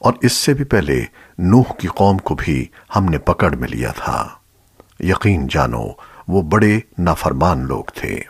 اور اس سے بھی پہلے نوح کی قوم کو بھی ہم نے پکڑ میں لیا تھا۔ یقین جانو، وہ بڑے نافرمان لوگ تھے۔